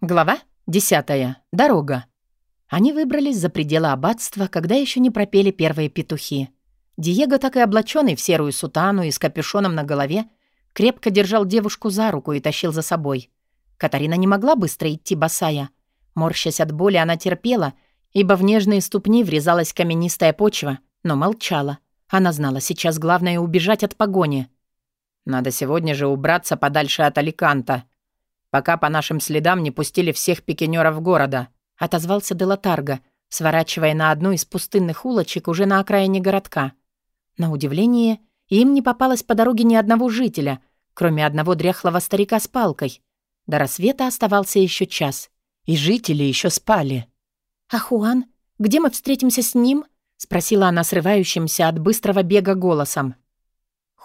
Глава 10. Дорога. Они выбрались за пределы аббатства, когда еще не пропели первые петухи. Диего, так и облаченный в серую сутану и с капюшоном на голове, крепко держал девушку за руку и тащил за собой. Катарина не могла быстро идти босая. Морщась от боли, она терпела, ибо в нежные ступни врезалась каменистая почва, но молчала. Она знала, сейчас главное убежать от погони. «Надо сегодня же убраться подальше от Аликанта», пока по нашим следам не пустили всех пикинеров города», — отозвался Делатарго, сворачивая на одну из пустынных улочек уже на окраине городка. На удивление, им не попалось по дороге ни одного жителя, кроме одного дряхлого старика с палкой. До рассвета оставался еще час, и жители еще спали. «А Хуан? Где мы встретимся с ним?» — спросила она срывающимся от быстрого бега голосом.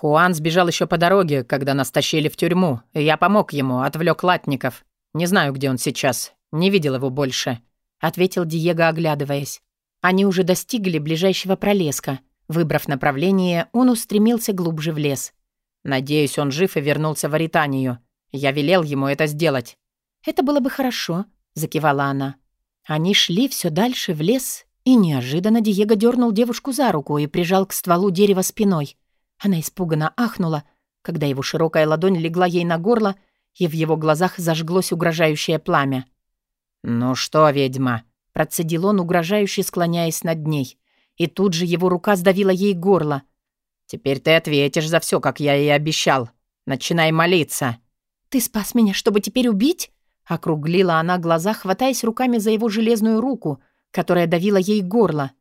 Хуан сбежал еще по дороге, когда нас тащили в тюрьму, я помог ему, отвлек латников. Не знаю, где он сейчас. Не видел его больше», — ответил Диего, оглядываясь. Они уже достигли ближайшего пролеска. Выбрав направление, он устремился глубже в лес. «Надеюсь, он жив и вернулся в Аританию. Я велел ему это сделать». «Это было бы хорошо», — закивала она. Они шли все дальше в лес, и неожиданно Диего дернул девушку за руку и прижал к стволу дерева спиной. Она испуганно ахнула, когда его широкая ладонь легла ей на горло, и в его глазах зажглось угрожающее пламя. «Ну что, ведьма?» — процедил он, угрожающе склоняясь над ней. И тут же его рука сдавила ей горло. «Теперь ты ответишь за все, как я и обещал. Начинай молиться». «Ты спас меня, чтобы теперь убить?» Округлила она глаза, хватаясь руками за его железную руку, которая давила ей горло.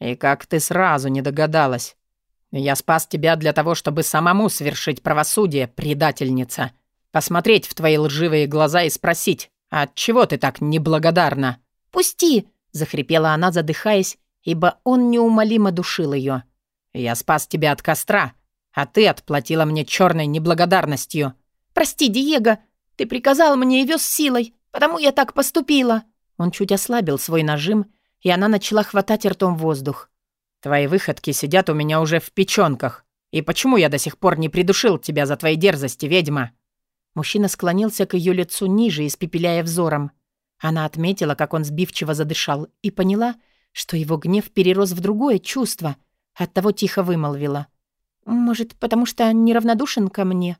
«И как ты сразу не догадалась? Я спас тебя для того, чтобы самому совершить правосудие, предательница. Посмотреть в твои лживые глаза и спросить, от чего ты так неблагодарна?» «Пусти!» — захрипела она, задыхаясь, ибо он неумолимо душил ее. «Я спас тебя от костра, а ты отплатила мне черной неблагодарностью». «Прости, Диего, ты приказал мне и вез силой, потому я так поступила». Он чуть ослабил свой нажим, и она начала хватать ртом воздух. Твои выходки сидят у меня уже в печёнках. И почему я до сих пор не придушил тебя за твои дерзости, ведьма?» Мужчина склонился к её лицу ниже, испепеляя взором. Она отметила, как он сбивчиво задышал, и поняла, что его гнев перерос в другое чувство, оттого тихо вымолвила. «Может, потому что неравнодушен ко мне?»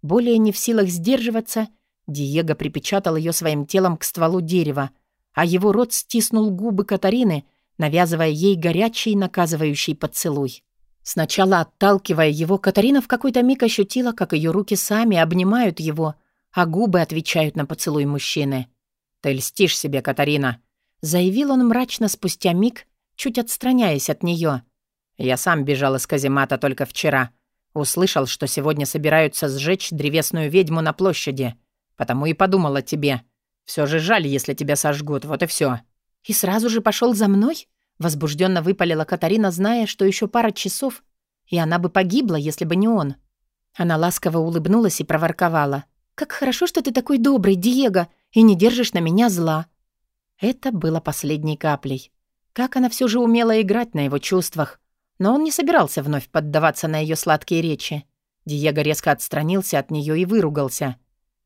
Более не в силах сдерживаться, Диего припечатал её своим телом к стволу дерева, а его рот стиснул губы Катарины, навязывая ей горячий наказывающий поцелуй. Сначала отталкивая его, Катарина в какой-то миг ощутила, как ее руки сами обнимают его, а губы отвечают на поцелуй мужчины. «Ты льстишь себе, Катарина», — заявил он мрачно спустя миг, чуть отстраняясь от нее. «Я сам бежал из каземата только вчера. Услышал, что сегодня собираются сжечь древесную ведьму на площади. Потому и подумал о тебе. Все же жаль, если тебя сожгут, вот и все. «И сразу же пошел за мной?» Возбужденно выпалила Катарина, зная, что еще пара часов, и она бы погибла, если бы не он. Она ласково улыбнулась и проворковала. «Как хорошо, что ты такой добрый, Диего, и не держишь на меня зла». Это было последней каплей. Как она все же умела играть на его чувствах. Но он не собирался вновь поддаваться на ее сладкие речи. Диего резко отстранился от нее и выругался.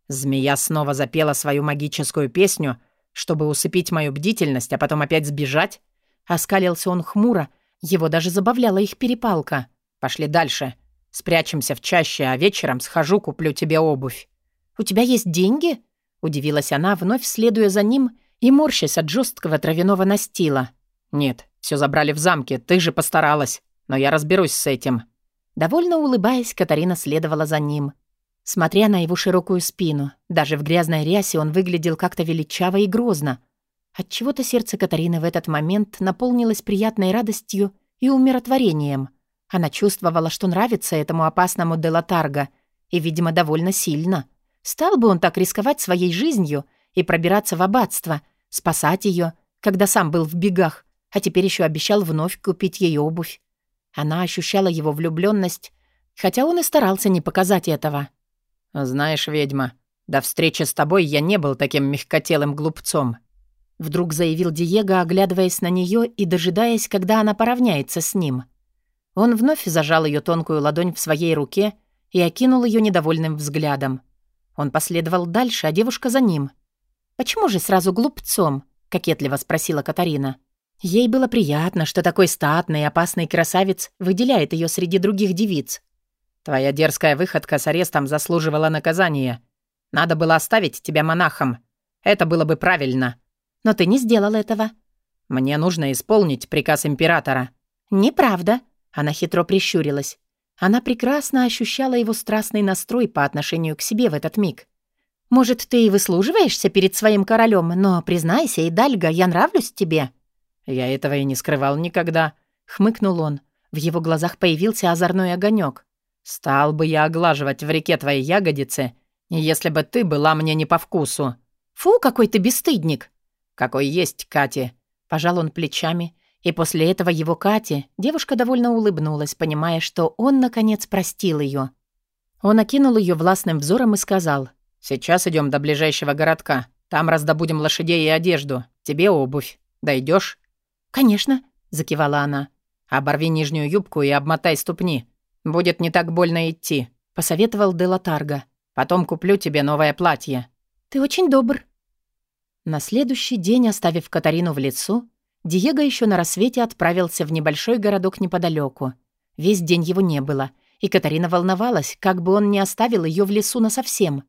Змея снова запела свою магическую песню, чтобы усыпить мою бдительность, а потом опять сбежать? Оскалился он хмуро, его даже забавляла их перепалка. Пошли дальше. Спрячемся в чаще, а вечером схожу, куплю тебе обувь. «У тебя есть деньги?» — удивилась она, вновь следуя за ним и морщась от жесткого травяного настила. «Нет, все забрали в замке, ты же постаралась, но я разберусь с этим». Довольно улыбаясь, Катарина следовала за ним смотря на его широкую спину. Даже в грязной рясе он выглядел как-то величаво и грозно. Отчего-то сердце Катарины в этот момент наполнилось приятной радостью и умиротворением. Она чувствовала, что нравится этому опасному Делатарго, и, видимо, довольно сильно. Стал бы он так рисковать своей жизнью и пробираться в аббатство, спасать ее, когда сам был в бегах, а теперь еще обещал вновь купить ей обувь. Она ощущала его влюбленность, хотя он и старался не показать этого. «Знаешь, ведьма, до встречи с тобой я не был таким мягкотелым глупцом», вдруг заявил Диего, оглядываясь на нее и дожидаясь, когда она поравняется с ним. Он вновь зажал ее тонкую ладонь в своей руке и окинул ее недовольным взглядом. Он последовал дальше, а девушка за ним. «Почему же сразу глупцом?» — кокетливо спросила Катарина. Ей было приятно, что такой статный и опасный красавец выделяет ее среди других девиц. «Твоя дерзкая выходка с арестом заслуживала наказания. Надо было оставить тебя монахом. Это было бы правильно. Но ты не сделал этого». «Мне нужно исполнить приказ императора». «Неправда», — она хитро прищурилась. Она прекрасно ощущала его страстный настрой по отношению к себе в этот миг. «Может, ты и выслуживаешься перед своим королем, но, признайся, Идальга, я нравлюсь тебе». «Я этого и не скрывал никогда», — хмыкнул он. В его глазах появился озорной огонек. «Стал бы я оглаживать в реке твои ягодицы, если бы ты была мне не по вкусу». «Фу, какой ты бесстыдник!» «Какой есть, Катя!» Пожал он плечами, и после этого его Кате девушка довольно улыбнулась, понимая, что он, наконец, простил ее. Он окинул ее властным взором и сказал, «Сейчас идем до ближайшего городка. Там раздобудем лошадей и одежду. Тебе обувь. Дойдешь? «Конечно», — закивала она. «Оборви нижнюю юбку и обмотай ступни. Будет не так больно идти», — посоветовал Делатарга. «Потом куплю тебе новое платье». «Ты очень добр». На следующий день, оставив Катарину в лесу, Диего еще на рассвете отправился в небольшой городок неподалеку. Весь день его не было, и Катарина волновалась, как бы он не оставил ее в лесу насовсем.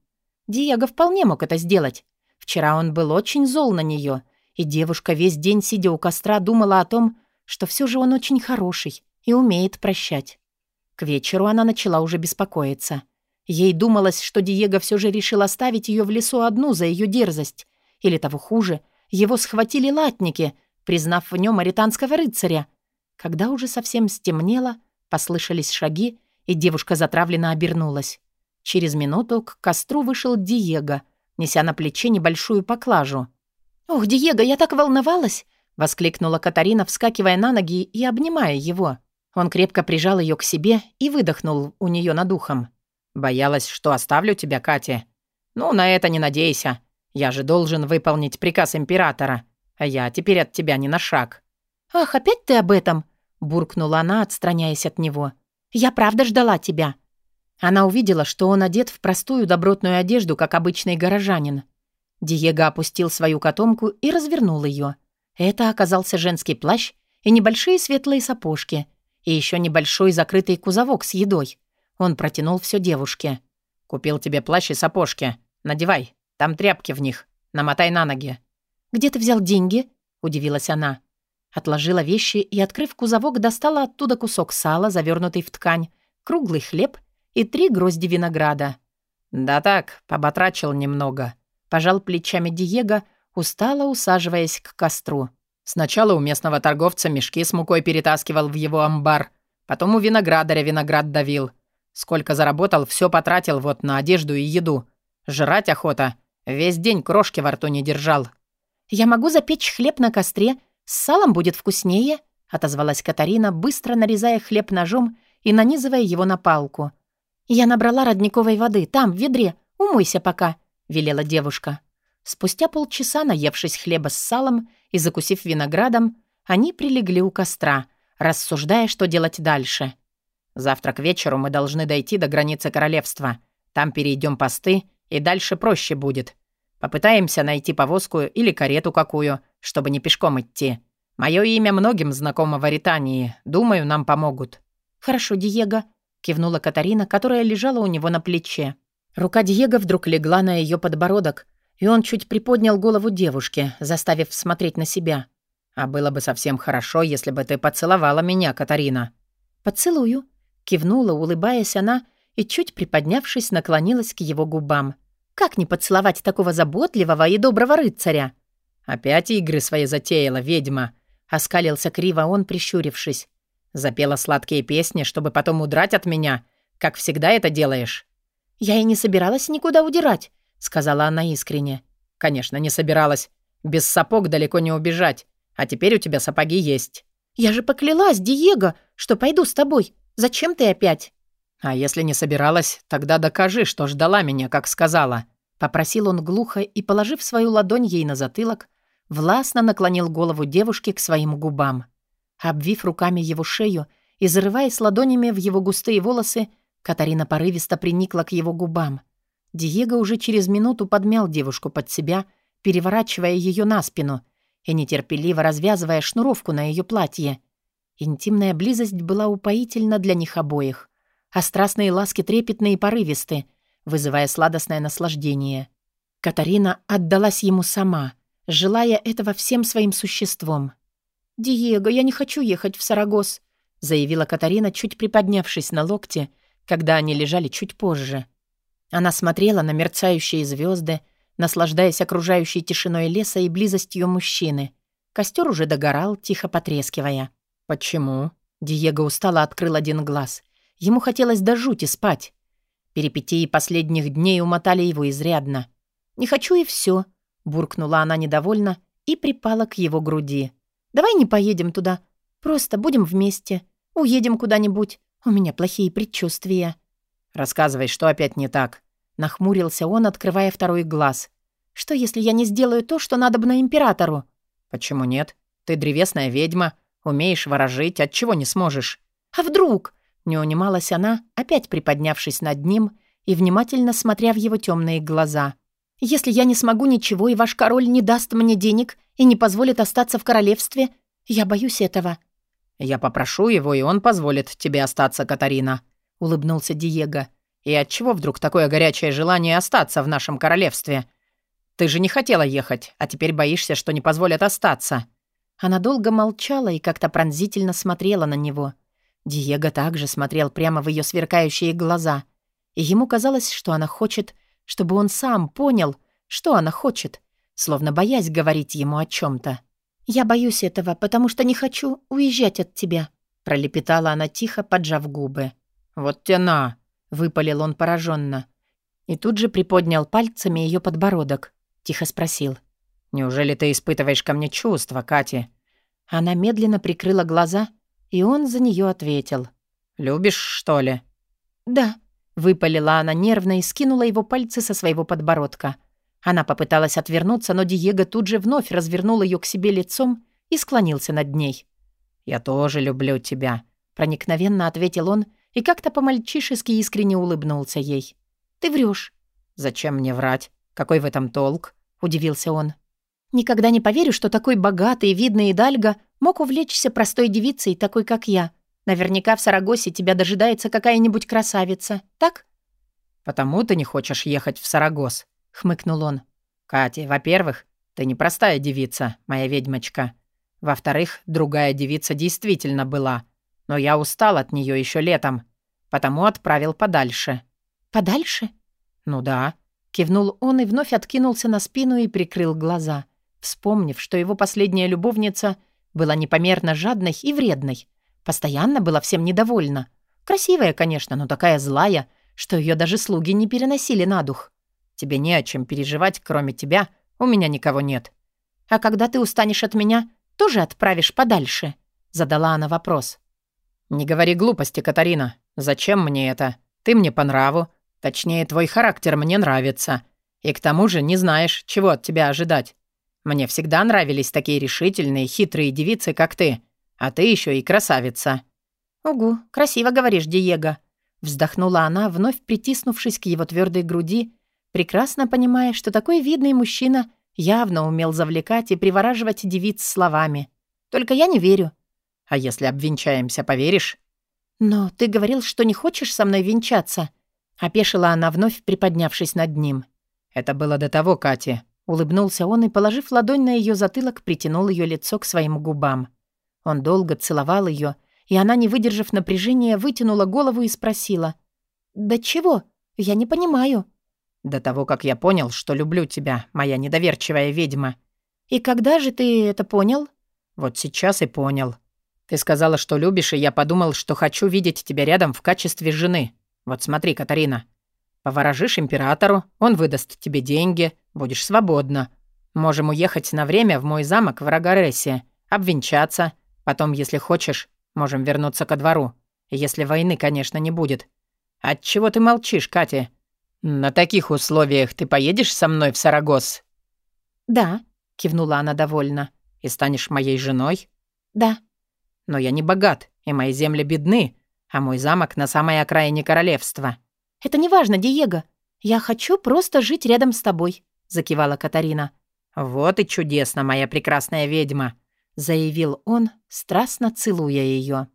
Диего вполне мог это сделать. Вчера он был очень зол на нее, и девушка весь день, сидя у костра, думала о том, что все же он очень хороший и умеет прощать. К вечеру она начала уже беспокоиться. Ей думалось, что Диего все же решил оставить ее в лесу одну за ее дерзость. Или того хуже, его схватили латники, признав в нем аританского рыцаря. Когда уже совсем стемнело, послышались шаги, и девушка затравленно обернулась. Через минуту к костру вышел Диего, неся на плече небольшую поклажу. «Ох, Диего, я так волновалась!» — воскликнула Катарина, вскакивая на ноги и обнимая его. Он крепко прижал ее к себе и выдохнул у нее над ухом. «Боялась, что оставлю тебя, Катя? Ну, на это не надейся. Я же должен выполнить приказ императора, а я теперь от тебя не на шаг». «Ах, опять ты об этом?» — буркнула она, отстраняясь от него. «Я правда ждала тебя». Она увидела, что он одет в простую добротную одежду, как обычный горожанин. Диего опустил свою котомку и развернул ее. Это оказался женский плащ и небольшие светлые сапожки, и еще небольшой закрытый кузовок с едой. Он протянул все девушке. «Купил тебе плащ и сапожки. Надевай. Там тряпки в них. Намотай на ноги». «Где ты взял деньги?» — удивилась она. Отложила вещи и, открыв кузовок, достала оттуда кусок сала, завернутый в ткань, круглый хлеб и три грозди винограда. «Да так, поботрачил немного», — пожал плечами Диего, устало усаживаясь к костру. Сначала у местного торговца мешки с мукой перетаскивал в его амбар, потом у виноградаря виноград давил. Сколько заработал, все потратил вот на одежду и еду. Жрать охота, Весь день крошки во рту не держал. «Я могу запечь хлеб на костре. С салом будет вкуснее», — отозвалась Катарина, быстро нарезая хлеб ножом и нанизывая его на палку. «Я набрала родниковой воды. Там, в ведре. Умойся пока», — велела девушка. Спустя полчаса, наевшись хлеба с салом и закусив виноградом, они прилегли у костра, рассуждая, что делать дальше. «Завтра к вечеру мы должны дойти до границы королевства. Там перейдем посты, и дальше проще будет. Попытаемся найти повозку или карету какую, чтобы не пешком идти. Мое имя многим знакомо в Аритании. Думаю, нам помогут». «Хорошо, Диего», — кивнула Катарина, которая лежала у него на плече. Рука Диего вдруг легла на ее подбородок, и он чуть приподнял голову девушки, заставив смотреть на себя. «А было бы совсем хорошо, если бы ты поцеловала меня, Катарина». «Поцелую», — кивнула, улыбаясь она, и, чуть приподнявшись, наклонилась к его губам. Как не поцеловать такого заботливого и доброго рыцаря? Опять игры свои затеяла ведьма. Оскалился криво он, прищурившись. Запела сладкие песни, чтобы потом удрать от меня, как всегда это делаешь. Я и не собиралась никуда удирать, сказала она искренне. Конечно, не собиралась. Без сапог далеко не убежать. А теперь у тебя сапоги есть. Я же поклялась, Диего, что пойду с тобой. Зачем ты опять? «А если не собиралась, тогда докажи, что ждала меня, как сказала», — попросил он глухо и, положив свою ладонь ей на затылок, властно наклонил голову девушки к своим губам. Обвив руками его шею и зарываясь ладонями в его густые волосы, Катарина порывисто приникла к его губам. Диего уже через минуту подмял девушку под себя, переворачивая ее на спину и нетерпеливо развязывая шнуровку на ее платье. Интимная близость была упоительна для них обоих, а страстные ласки трепетные и порывисты, вызывая сладостное наслаждение. Катарина отдалась ему сама, желая этого всем своим существом. «Диего, я не хочу ехать в Сарагос», заявила Катарина, чуть приподнявшись на локте, когда они лежали чуть позже. Она смотрела на мерцающие звезды, наслаждаясь окружающей тишиной леса и близостью мужчины. Костер уже догорал, тихо потрескивая. «Почему?» Диего устало открыл один глаз. Ему хотелось до жути спать. Перипетии последних дней умотали его изрядно. «Не хочу и все, буркнула она недовольно и припала к его груди. «Давай не поедем туда. Просто будем вместе. Уедем куда-нибудь. У меня плохие предчувствия». «Рассказывай, что опять не так?» Нахмурился он, открывая второй глаз. «Что, если я не сделаю то, что надо бы на императору?» «Почему нет? Ты древесная ведьма, умеешь ворожить, от чего не сможешь?» «А вдруг?» Не унималась она, опять приподнявшись над ним и внимательно смотря в его темные глаза. «Если я не смогу ничего, и ваш король не даст мне денег и не позволит остаться в королевстве, я боюсь этого». «Я попрошу его, и он позволит тебе остаться, Катарина», — улыбнулся Диего. И отчего вдруг такое горячее желание остаться в нашем королевстве? Ты же не хотела ехать, а теперь боишься, что не позволят остаться». Она долго молчала и как-то пронзительно смотрела на него. Диего также смотрел прямо в ее сверкающие глаза. И ему казалось, что она хочет, чтобы он сам понял, что она хочет, словно боясь говорить ему о чем то «Я боюсь этого, потому что не хочу уезжать от тебя», пролепетала она тихо, поджав губы. «Вот тяна!» Выпалил он пораженно. И тут же приподнял пальцами ее подбородок. Тихо спросил. «Неужели ты испытываешь ко мне чувства, Катя?» Она медленно прикрыла глаза, и он за нее ответил. «Любишь, что ли?» «Да», — выпалила она нервно и скинула его пальцы со своего подбородка. Она попыталась отвернуться, но Диего тут же вновь развернул ее к себе лицом и склонился над ней. «Я тоже люблю тебя», — проникновенно ответил он и как-то по-мальчишески искренне улыбнулся ей. «Ты врешь. «Зачем мне врать? Какой в этом толк?» — удивился он. «Никогда не поверю, что такой богатый, видный Идальго мог увлечься простой девицей, такой как я. Наверняка в Сарагосе тебя дожидается какая-нибудь красавица, так?» «Потому ты не хочешь ехать в Сарагос», — хмыкнул он. «Катя, во-первых, ты не простая девица, моя ведьмочка. Во-вторых, другая девица действительно была, но я устал от нее еще летом, потому отправил подальше». «Подальше?» «Ну да», — кивнул он и вновь откинулся на спину и прикрыл глаза, вспомнив, что его последняя любовница была непомерно жадной и вредной, постоянно была всем недовольна. Красивая, конечно, но такая злая, что ее даже слуги не переносили на дух. «Тебе не о чем переживать, кроме тебя, у меня никого нет». «А когда ты устанешь от меня, тоже отправишь подальше?» — задала она вопрос. «Не говори глупости, Катарина. Зачем мне это? Ты мне по нраву. Точнее, твой характер мне нравится. И к тому же не знаешь, чего от тебя ожидать. Мне всегда нравились такие решительные, хитрые девицы, как ты. А ты еще и красавица». «Угу, красиво говоришь, Диего», — вздохнула она, вновь притиснувшись к его твердой груди, прекрасно понимая, что такой видный мужчина явно умел завлекать и привораживать девиц словами. «Только я не верю. А если обвенчаемся, поверишь?» «Но ты говорил, что не хочешь со мной венчаться», — опешила она, вновь приподнявшись над ним. «Это было до того, Катя», — улыбнулся он и, положив ладонь на ее затылок, притянул ее лицо к своим губам. Он долго целовал ее, и она, не выдержав напряжения, вытянула голову и спросила. «Да чего? Я не понимаю». «До того, как я понял, что люблю тебя, моя недоверчивая ведьма». «И когда же ты это понял?» «Вот сейчас и понял», ты сказала, что любишь, и я подумал, что хочу видеть тебя рядом в качестве жены. Вот смотри, Катарина. Поворожишь императору, он выдаст тебе деньги, будешь свободна. Можем уехать на время в мой замок в Рагаресе, обвенчаться. Потом, если хочешь, можем вернуться ко двору. Если войны, конечно, не будет. Отчего ты молчишь, Катя? На таких условиях ты поедешь со мной в Сарагос? Да, кивнула она довольно. И станешь моей женой? Да. Но я не богат, и мои земли бедны, а мой замок на самой окраине королевства». «Это не важно, Диего. Я хочу просто жить рядом с тобой», — закивала Катарина. «Вот и чудесно, моя прекрасная ведьма», — заявил он, страстно целуя ее.